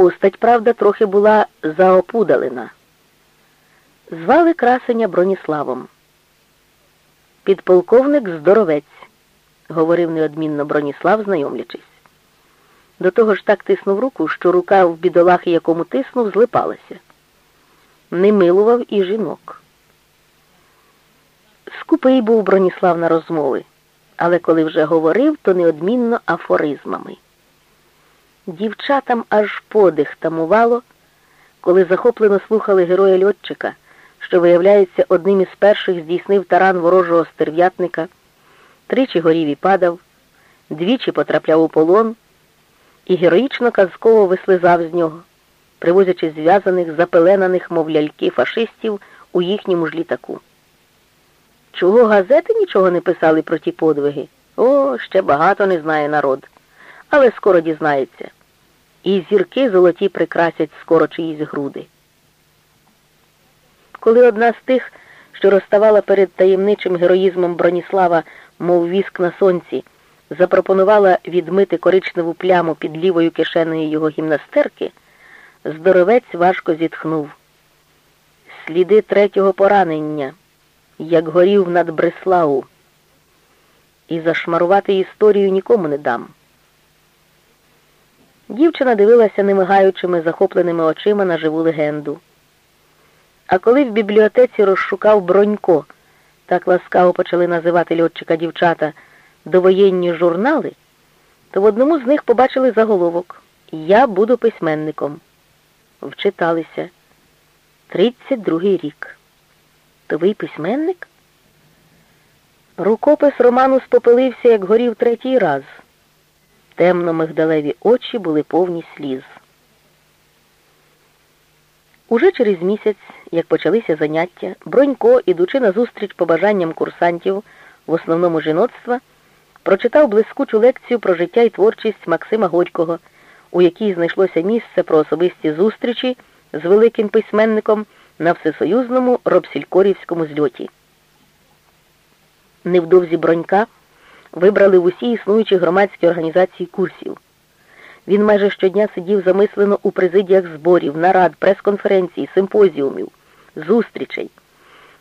Постать, правда, трохи була заопудалена. Звали красення Броніславом. Підполковник здоровець, говорив неодмінно Броніслав, знайомлячись. До того ж так тиснув руку, що рука в бідолахи, якому тиснув, злипалася. Не милував і жінок. Скупий був Броніслав на розмови, але коли вже говорив, то неодмінно афоризмами. Дівчатам аж подих тамувало, коли захоплено слухали героя льотчика, що, виявляється, одним із перших здійснив таран ворожого стерв'ятника, тричі горів і падав, двічі потрапляв у полон і героїчно казково вислизав з нього, привозячи зв'язаних, запеленаних, мов ляльки фашистів у їхньому ж літаку. Чого газети нічого не писали про ті подвиги? О, ще багато не знає народ, але скоро дізнається. І зірки золоті прикрасять скоро чиїсь груди. Коли одна з тих, що розставала перед таємничим героїзмом Броніслава, мов віск на сонці, запропонувала відмити коричневу пляму під лівою кишенею його гімнастерки, здоровець важко зітхнув. Сліди третього поранення, як горів над Бреслау, і зашмарувати історію нікому не дам. Дівчина дивилася немигаючими, захопленими очима на живу легенду. А коли в бібліотеці розшукав Бронько, так ласкаво почали називати льотчика дівчата, довоєнні журнали, то в одному з них побачили заголовок Я буду письменником. Вчиталися. Тридцять другий рік. То ви письменник? Рукопис роману спопилився, як горів третій раз. Темно мигдалеві очі були повні сліз. Уже через місяць, як почалися заняття, Бронько, ідучи на зустріч побажанням курсантів, в основному жіноцтва, прочитав блискучу лекцію про життя і творчість Максима Горького, у якій знайшлося місце про особисті зустрічі з великим письменником на всесоюзному робсількорівському зльоті. Невдовзі Бронька вибрали в усі існуючі громадські організації курсів. Він майже щодня сидів замислено у президіях зборів, нарад, прес-конференцій, симпозіумів, зустрічей.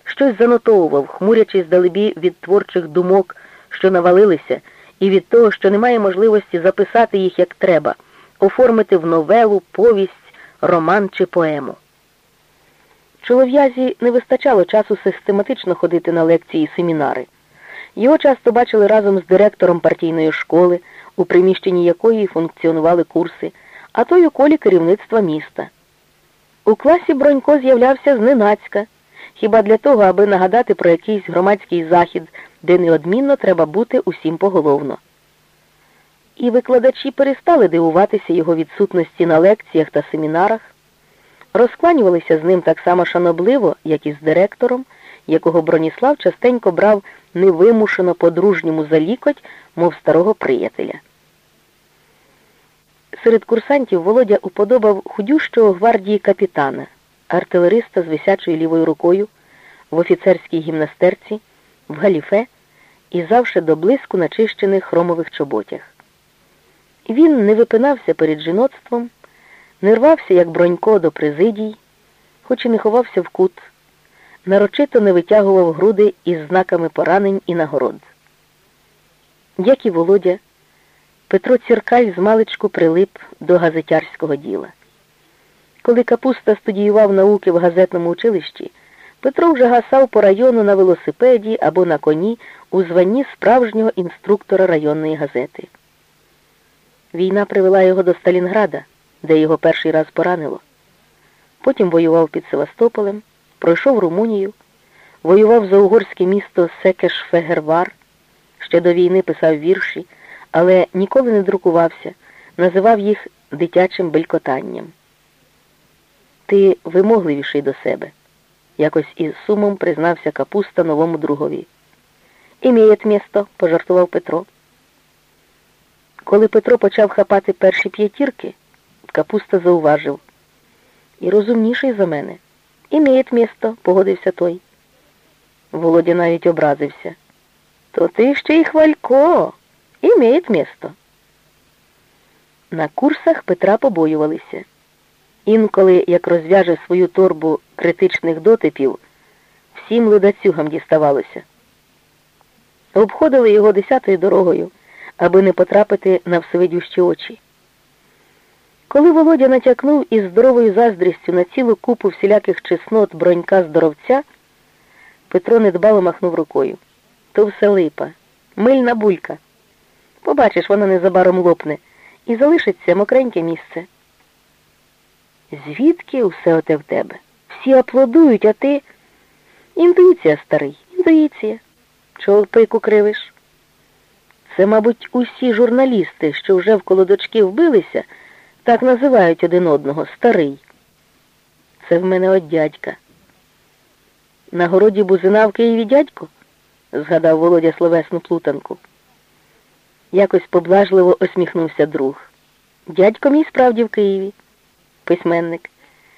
Щось занотовував, хмурячись далебі від творчих думок, що навалилися, і від того, що немає можливості записати їх як треба, оформити в новелу, повість, роман чи поему. Чолов'язі не вистачало часу систематично ходити на лекції і семінари. Його часто бачили разом з директором партійної школи, у приміщенні якої функціонували курси, а то й у колі керівництва міста. У класі Бронько з'являвся зненацька, хіба для того, аби нагадати про якийсь громадський захід, де неодмінно треба бути усім поголовно. І викладачі перестали дивуватися його відсутності на лекціях та семінарах, розкланювалися з ним так само шанобливо, як і з директором, якого Броніслав частенько брав невимушено по-дружньому за лікоть, мов старого приятеля. Серед курсантів Володя уподобав худющого гвардії капітана, артилериста з висячою лівою рукою, в офіцерській гімнастерці, в галіфе і завше до блиску начищених хромових чоботях. Він не випинався перед жіноцтвом, не рвався, як бронько, до президій, хоч і не ховався в кут, нарочито не витягував груди із знаками поранень і нагород. Як і Володя, Петро Ціркаль змалечку прилип до газетярського діла. Коли Капуста студіював науки в газетному училищі, Петро вже гасав по району на велосипеді або на коні у званні справжнього інструктора районної газети. Війна привела його до Сталінграда, де його перший раз поранило. Потім воював під Севастополем, пройшов Румунію, воював за угорське місто Секеш-Фегервар, ще до війни писав вірші, але ніколи не друкувався, називав їх дитячим белькотанням. Ти вимогливіший до себе, якось із сумом признався капуста новому другові. Імієт місто, пожартував Петро. Коли Петро почав хапати перші п'ятірки, капуста зауважив. І розумніший за мене. Імієт місто, погодився той. Володя навіть образився. То ти ще й хвалько. Імеет місто. На курсах Петра побоювалися. Інколи, як розв'яже свою торбу критичних дотипів, всім ледацюгам діставалося. Обходили його десятою дорогою, аби не потрапити на всевидющі очі. Коли Володя натякнув із здоровою заздрістю на цілу купу всіляких чеснот бронька здоровця, Петро недбало махнув рукою. То все липа, мильна булька. Побачиш, вона незабаром лопне і залишиться мокреньке місце. Звідки усе оте в тебе? Всі аплодують, а ти. Інтуїція, старий, інтуїція. Чого пику кривиш? Це, мабуть, усі журналісти, що вже в колодочки вбилися, так називають один одного старий. Це в мене от дядька. На городі бузина в Києві дядько? згадав Володя словесну плутанку. Якось поблажливо осміхнувся друг. Дядько мій справді в Києві, письменник.